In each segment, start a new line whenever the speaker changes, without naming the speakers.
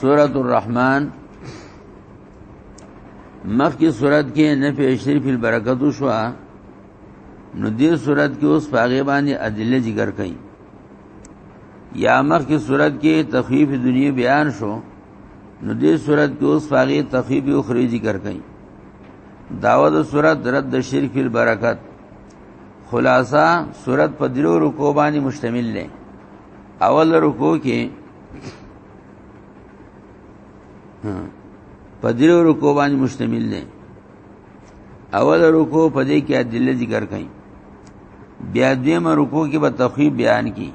سورۃ الرحمن مخکې سورۃ کې نفع شریف البرکت شو نو دې سورۃ کې اوس پاغه باندې ادله ذکر کړي یا مخکې سورۃ کې تخفیف دنیا بیان شو نو دې سورۃ کې اوس پاغه تخفیف اخروی ذکر کړي داوود سورۃ رد شرک البرکت خلاصہ سورۃ په درو رکو باندې مشتمل ده اول رکو کې په دې رکو باندې مشتمل دی اول رکو په دې کې ادله ذکر کړي بیا دیم رکو کې به تخویب بیان کړي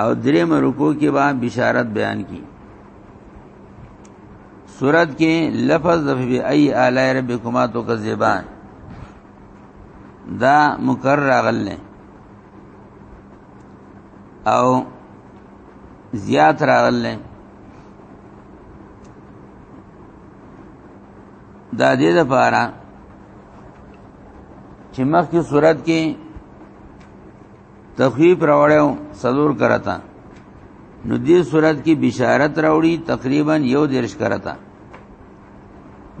او دریم رکو کې به بشارت بیان کړي سورت کې لفظ د فی ای اعلی ربکما تو کذبان دا مکرر غلنه او زیات راغله دا دې د پاره چې مخکې صورت کې تخویب راوړیو سلور کرتا نو دې صورت کې بشارت راوړي تقریبا یو درش کرتا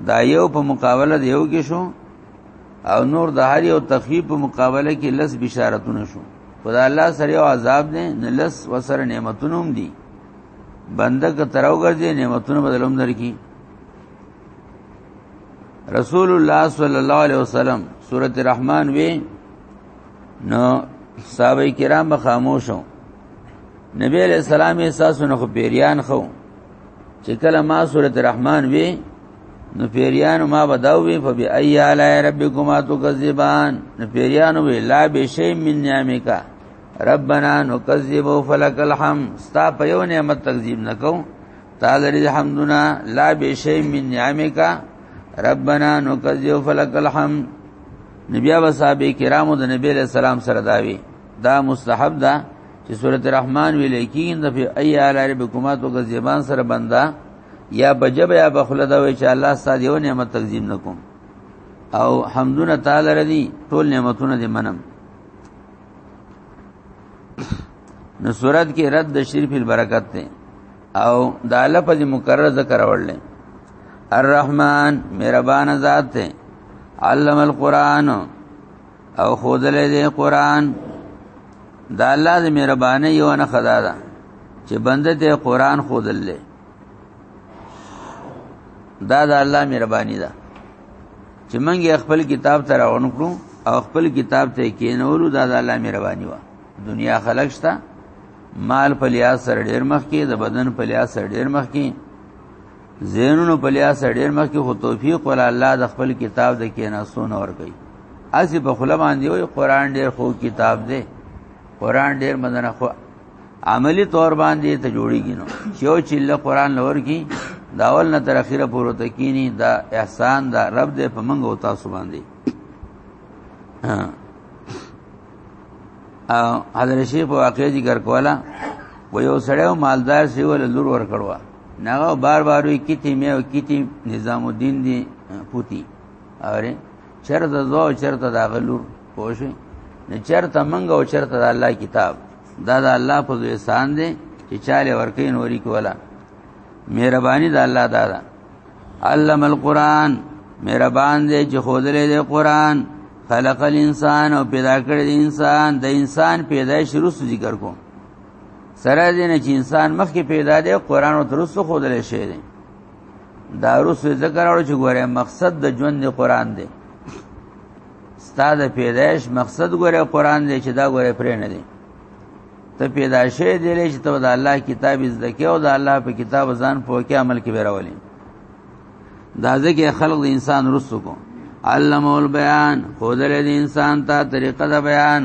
دا یو په مقابله د یو کې شو او نور د هر یو تخفیف په مقابله کې لس بشارتونه شو خدای الله سره یو عذاب دی نه لس وسره نعمتونه هم دي بنده که تراو ګرځي نعمتونه بدلوم درکې رسول الله صلی الله علیه وسلم سورۃ الرحمن وی نو صحابه کرام خاموشو نبی علیہ السلام احساسونه خو پیریان خو چې کله ما سورۃ الرحمن وی نو پیریانو ما بداوی فبی ای علی ربکما تکذبان نو پیریانو وی لا بشی من نعمکا ربنا نکذب فلک الحمد ستا په یو نعمت تکذیب نکو تعالی الحمدنا لا بشی من نعمکا ربنا نکذب فلک الحمد نبی او صحابه کرامو د نبی له سلام سره داوی دا مستحب ده چې سورۃ الرحمن ویل کین د فی ای علی ربکما تو که زبان سره بندا یا بجب یا بخله دا وی چې الله ستاسو یو نعمت تقسیم نکوم او حمدونه تعالی ردی ټول نعمتونه دې منم نو سورۃ کې رد د شرف البرکت ته او د الله په مقرر ذکر اورل الرحمن مهربان ذات ته علم القرآن او خودلې دې قران دا الله دې مهرباني یو نه خدا دا چې بنده دې قران خودلې دا دا الله مهرباني ده چې منګه خپل کتاب تر اونکو او خپل کتاب ته کینولو دا دا الله مهرباني وا دنیا خلق شتا مال په لحاظ سره ډیر مخ کې د بدن په لحاظ سره ډیر مخ کې زینونو په لیا سره ډیر مخکې خو توفیق ول الله د خپل کتاب د کیناسون اور کوي اسی په خله باندې وي قران ډیر خو کتاب دی قران ډیر مدنه خو عملی طور باندې ته جوړیږي نو چې او چې له قران لور کی داول نه تر اخیره پورو تکینی دا احسان دا رب دې په منګ او تاسو باندې حضرت شیخ واقعي ذکر کولا و یو سړیو مالدار سی ول لور ور کړوا ناغه بار بار وی کیتی مې او کیتی نظام الدین دی پوتی اره چرته زو چرته دا غلور پوښي نه چرته منګ او چرته د الله کتاب دا د الله په ځای سان دی چې چاله ورکې نوري کولا مهرباني د الله دادا علم القرآن مهربان دی چې خودلې دی قرآن خلق الانسان او پیدا کړی انسان د انسان پیدایش رسو ذکر کوم سره دې نه چې انسان مخکې پیدا دی قران او درس خو دلې شي دی دا روس ذکر اورو چې ګوره مقصد د ژوند دی قران دی استاد پیدائش مقصد ګوره قران دی چې دا ګوره پرې نه دی ته پیدا شې دی چې ته د الله کتاب زده کې او د الله په کتاب ځان په کې عمل کې وراولې دا ځکه خلق د انسان رسو کو علم البیان خود له انسان ته طریقه د بیان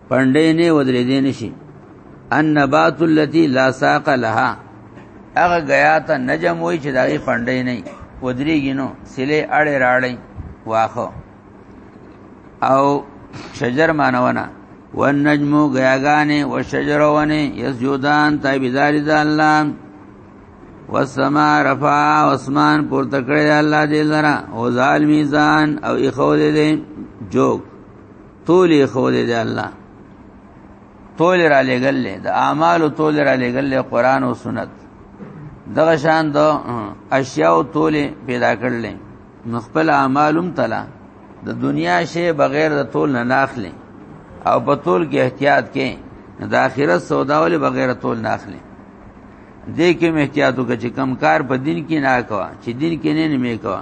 پندې نه ودرې دې نشي ان نبات التي لا ساق لها هغه غیا ته نجم وای چې دغه پندې نه ودرېږي نو سله اړې راړې واخو او شجر مانونه والنجم غیاغانه والشجرونه یسجدان تابعدار د الله والسما رفع اسمان پر تکړه الله دې لرا او ظالمیزان او اخول دې جوک تولی خو دې ده الله تول را لګل د اعمال تول را لګل قران او سنت دغه شان د اشیاء تول پیدا کړل نو خپل اعمالم تلا د دنیا شی بغیر د تول نه ناخلې او په تول کې احتیاط کې د آخرت سودا ولې بغیر تول ناخلې دې کې مې احتیاط وکړ چې کم کار په دین کې نه کوا چې دین کې نه نه مې کوا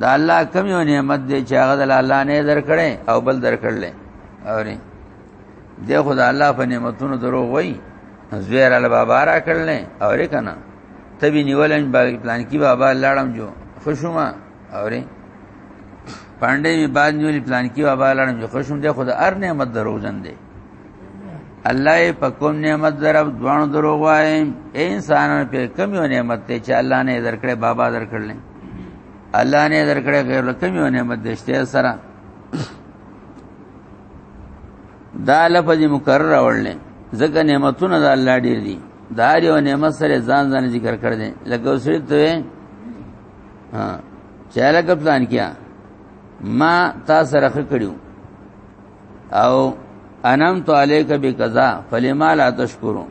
دا الله کوم یو نعمت دی چې هغه د الله نه درکړي او بل درکړل اوري دی خدای الله په نعمتونو درو وای زویر ال بابا را کړل اوري کنه تبي نیولن باغ پلان کی بابا لاړم جو خوشوما اوري پاندې می باندې پلان کی بابا لاړم جو خوشوم دی خدای ار نعمت دروځن دی الله په کوم نعمت درب دوان دروغ وای انسان په کوم یو نعمت ته چې الله نه درکړې بابا درکړل الله نه درکړې غیر له کوم یو نعمت دشته سره دا لفظ مکرر اورل ځکه نعمتونه د الله ډیر دي دا یو نعمت سره ځان ځان ذکر کړ دې لکه وسرت ته ها چاله کپلان کیا ما تا سره خکړیو او انم تو علیک بقضا فلما لا تشکرون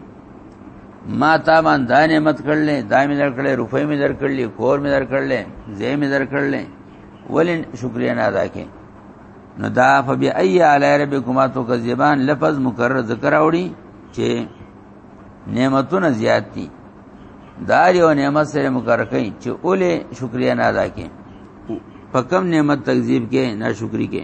ما تا باندې دا نعمت کړل دا مې درکړل روپې مې درکړل کور مې درکړل زې مې درکړل ولین شکریا نه ادا کړي نو دا فبی ای علی ربکما تو کذبان لفظ مکرر ذکر اوړي چې نعمتونه زیات دي دا یو نعمت سره مکرر کړي چې اوله شکریا نه ادا کړي په کم نعمت تکذیب کې ناشکری کې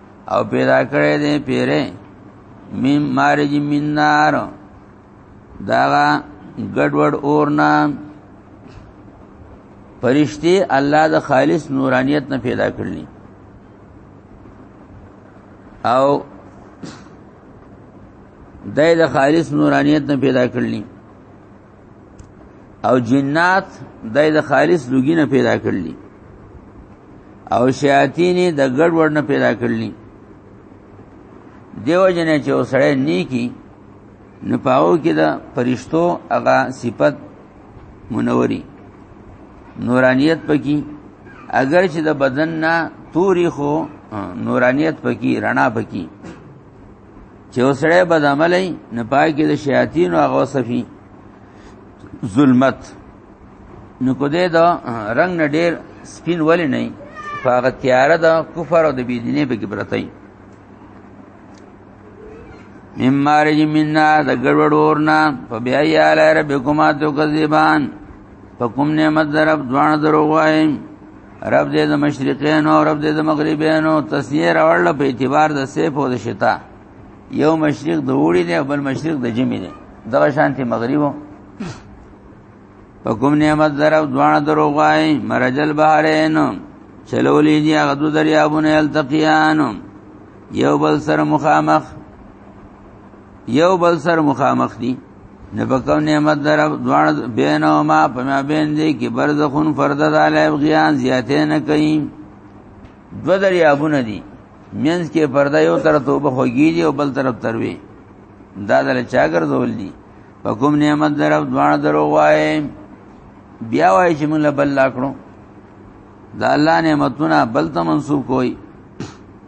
او پیدا کړی دی پیره مم مارج من نار داغا ګډوډ اورنا پرشتي الله د خالص نورانیت نه پیدا کړلی او دای د خالص نورانیت نه پیدا کړلی او جنات دای د خالص لوګي نه پیدا کړلی او شیاطین د ګډ وړ نه پیدا کړلی دیو جنې چې وسړې نیکی نه پاو کې د پرشتو هغه صفت منوري نورانیت پکې اگر چې د بدن نه توري خو نورانیت پکې رڼا پکې چې وسړی بد عملی نه پای کې د شیاطین او هغه وسفي ظلمت نو کو دې دا رنگ نه ډیر سپین ولې نه فقط تیار ده کفر او د بيدینه به کې برتای مم مارج مننا د ګړوډ ورنا په بیا یاله ربکما تو کذبان په کوم نعمت درب ځوان درو وایم رب دې د مشرقین او رب دې د مغربین او تسنیه راوړل په اعتبار د سیف او د شتا یو مشرق د وړي دی بل مشرق د جمی دی دغه شانتي مغربو په کوم نعمت درو دوانه درو غای مرجل بحرین چلولې دی هغه دو دریابونه التقیان یو بل سره مخامخ یو بل سره مخامخ دي نه په کوم نعمت در دوان بینهما په ما بین دي کې برزخون فرد د علی غیان زیاتې نه کوي دو دریابونه دي مینس کې پرده یو طرف توبه خوږي او بل طرف تروي دا دل چا ګرځول دي په کوم نعمت در دوان درو وای بیا وای چې موږ بل لا کړو دا الله نعمتونه بل ته منسوب کوي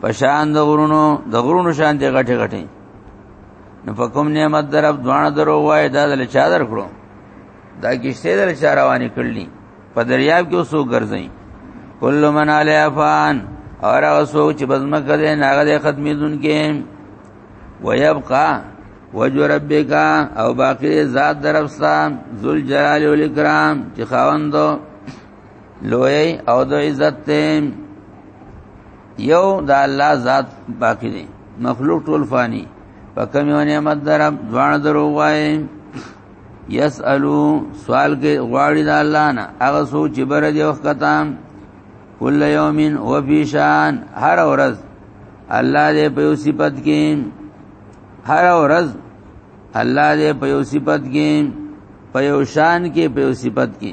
پشان د غرونو د غرونو شان دی غټي غټي نو په کوم نعمت درب دوانه درو وای دا دل چا در کړو دا کیشته دل چا روانې کړلی په دریاب کې اوسو ګرځي کل من علی افان اور اوسو چې بزمه کده ناغه د ختمې دن کې ويبقى وجه ربک او باقی ذات درفستا ذل جلال والاکرام چې خاوندو لوی او د عزت ته یو د الله ذات باقی دی مخلوق ټول فانی په کوم یو نعمت درب ځوان درو وای یسالو سوال کې غواړي د الله نه هغه سوچ چې بر دی وخت کتام کل یومین و فی شان هر ورځ الله دې په یو صفت کې هر ورځ الله دې په یو صفت کې په یو شان کې په یو صفت کې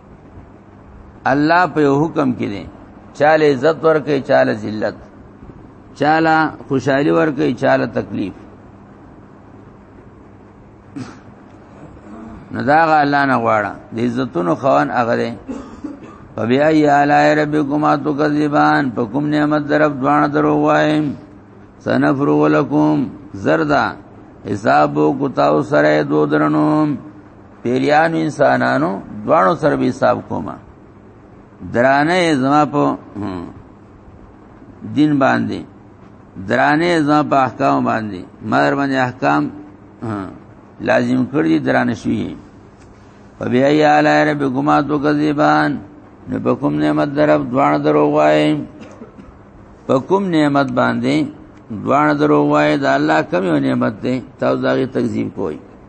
الله په حکم کې دی چاله عزت ورکه چاله ذلت چاله خوشحالي ورکه چاله تکلیف نداغه الله نه غواړه د عزتونو خوان هغه دی فبیا یالا ربکما تکذبان په کوم نعمت درف دوانه درو وایم سنفرو لکم زردا حساب کو تاسو سره دو درنو پیریانو انسانانو دواړو سره به حساب کوما درانه زما په دین باندې درانه زما په احکام باندې مگر باندې احکام لازم کړی درانه شوی په بیا یا علی ربکما تو کذبان نو په کوم نعمت درب دوان درو وای په کوم نعمت باندې دوان درو وای دا الله کوم نعمت دی تاسو دا تکذیب کوئ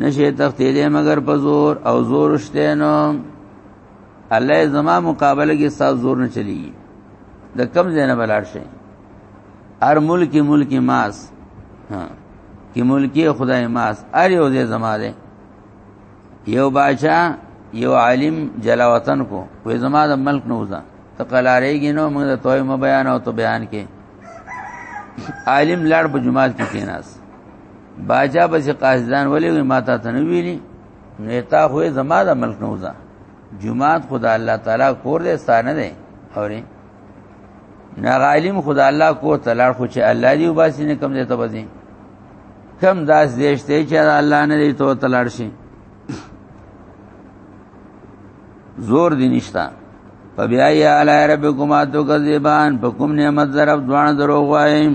نشه تختی دې مگر په زور او زور شته نو الله زما مقابله کې ساز زور نه چلی د کم زینه بلاړ شي ار ملکی ملکی ماس ها کی ملکی خدای ماس ار یو دې زما دې یو بادشاہ یو عالم جلا وطن کو وې زما د ملک نه وځه ته قلارېږي نو موږ ته توې مبيان او تو بیان کې عالم لړ په جمعات کې کېناس باجا بس قاصدان ولې ما ته تنویلی نیتا خو زما د ملک نه وځه جمعات خدا الله تعالی کور دې ستانه دې اوري نه عالم خدا الله کو تلار خو چې الله دی وباسي نه کم دې ته وځي کم داس دیش ته چې الله نه دی ته تلار شي زور دی نشتا په بیا یا علی ربکما تو کذبان په کوم نعمت ضرب دوان دروغ وایم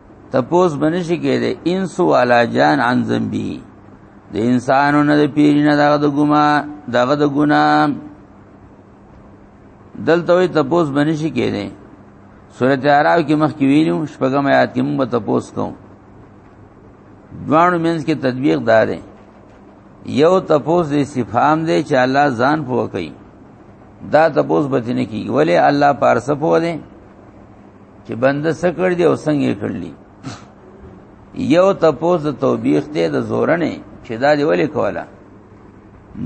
تپوس بنشي کېده انس والا جان عن ذنبي د انسانو نه د پیرینه دغه د ګما دغه د ګنا دلته وي تپوس بنشي کېده سورته عرب کې مخ کې ویلو شپږم آیات کې موږ تپوس کوو دوانو منځ کې تطبیق دار دی یو تپوس د استفهام دی چې الله ځان پوکي دا تپوس بتنه کیږي ولی الله پارسه پوه دی چې بنده سکړ دی او څنګه کړلی یو تپوز د توبیخ ته د زورنې چې دا دی ولې کوله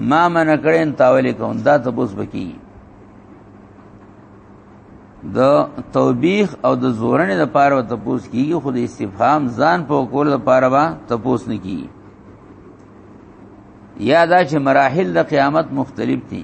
ما من کړین تاولې کوم دا تپوز بکی د توبیخ او د زورنې د پاره تپوز کیږي خو د استفهام ځان په کول د پاره با تپوز نه کیږي یا دا چې مراحل د قیامت مختلف دي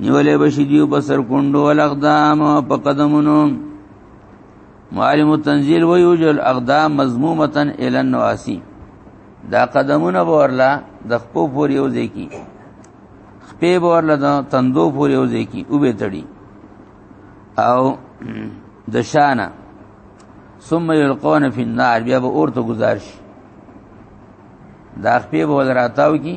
نیولې بشي دیو په سر کندو ول اقدام په قدمونو معلم التنزيل ويوجل اقدام مضمومه الى النواسي دا قدمونه ورلا د خپو پور یو ځای کی خپې ورلا د تندو پور یو ځای کی او به تړي او د شانه ثم يلقون في النار بیا به اور ته گزارش دا خپې به ولراتاو کی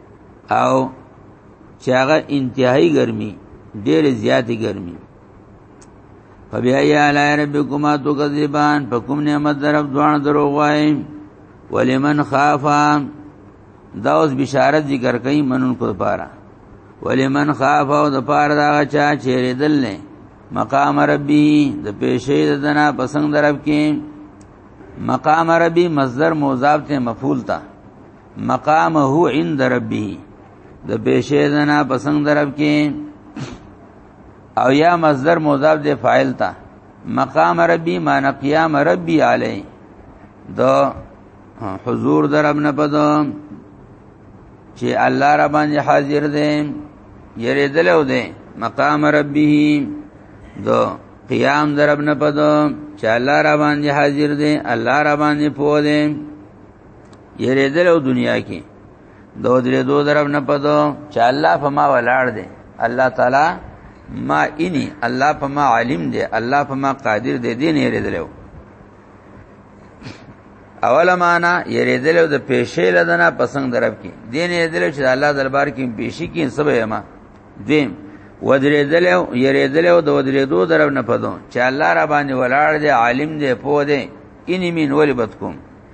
او چې هغه انتهایی ګرمي ډېر زیاتې ګرمي فبأي آلاء ربكما تكذبان فكم نعمت درب دوان دروغ وای ولمن خافا دا اوس بشارت ذکر کوي منن کو پاره ولمن خافا او د پاره دا چا چیرې دل نه مقام ربي د پېښې د دنا پسند درب کې مقام ربي مصدر موضاف ته مفعول تا مقامه عند ربه د پیشې زنا پسند درب کې او یا مصدر مضاف دی فاعل تا مقام ربی مان قیام ربی علی دو حضور درب نه پدو چې الله را باندې حاضر دی یری دلو دی مقام ربی دو قیام درب نه پدو چې الله را باندې حاضر دی الله را باندې پوه دی یریدل او دنیا کې دو درې دو درب نه پدو چې الله په ما ولاړ دی الله تعالی ما انی الله په ما عالم دی الله په ما قادر دی دین یریدل اول معنا یریدل د پیشې لدنه پسند درب کې دین یریدل چې الله دربار کې پیشې کې سبې ما دیم ودریدل او یریدل او د ودریدو درو نه پدو چې الله را باندې ولاړ دی عالم دی پوه دی ان مين ولې بد کوم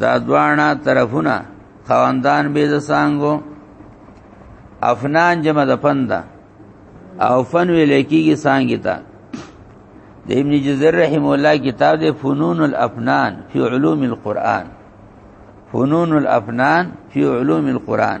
دا دواړه طرفونه خواندان به د سانګو افنان جمع د پنده او فن ویل کیږي سانګی ته د ابن جزر رحم الله کتاب د فنون الافنان فی علوم القرآن فنون الافنان فی علوم القرآن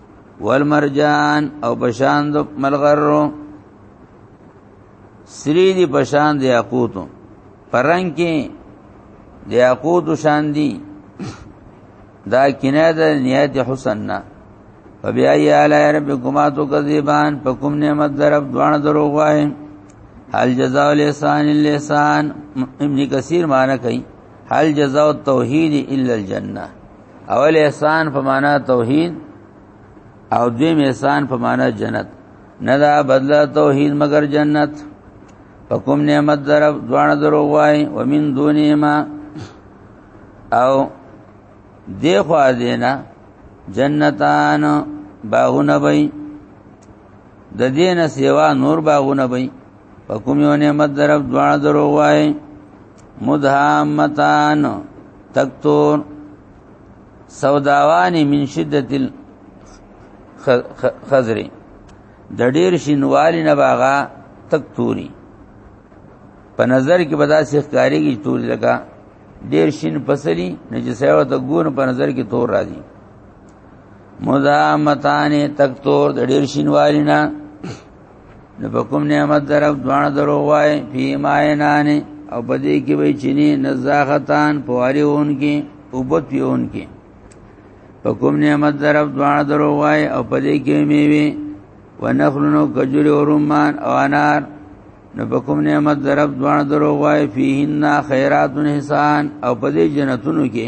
والمرجان او پشان د ملغرو سری دی پشان د یاقوتو پرنګ کې د یاقوتو شان دی دا کنه د نیت حسن نه فبیای علی ربکما تو کذبان پکم نعمت درب دوان درو غوای هل جزاء الاحسان الاحسان ابن کثیر معنی کوي هل جزاء التوحید الا الجنه اول احسان په معنا توحید او دویم احسان په معنا جنت نه دا بدلا توحید مگر جنت حکم نعمت در دوان درو وای ومن دونهما او دی خو دینا جنتان باغونه بای د دینه سیوا نور باغونه بای په کوم یو نعمت درف دواړه درو وای مدهامتان تکتور سوداوانی من شدت الخزری د ډیر شینوالی نه باغا تک توري په نظر کې به داسې ښکاری کی تور لگا ډیر شین پسلی نه چې سیو ته ګور په نظر کې تور راځي مزامتانه تک تور د ډیر شینوالی نه نو په کوم نعمت درف دوان درو وای فی ماینان او پدې کې وای چینی نزاختان پواری اون کې وبت یون کې په کوم نعمت درف دوان درو وای او پدې کې میوي ونخلنو کجور او رمان او انار نو په کوم نعمت درف دوان درو وای فیهن خیرات حسان او پدې جنتونو کې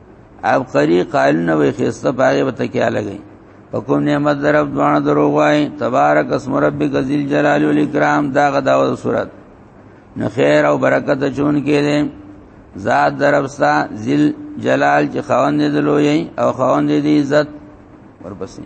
اب قری قائل نه وي خسته پاره وته کې الګي په کوم نعمت درب دوانه درو وای تبارک اسم ربک ذل جلال والاکرام دا غدا او صورت نو خیر او برکت چون کې دي ذات دربستا ذل جلال چې خوان دې دلوي او خوان دې عزت ورپسې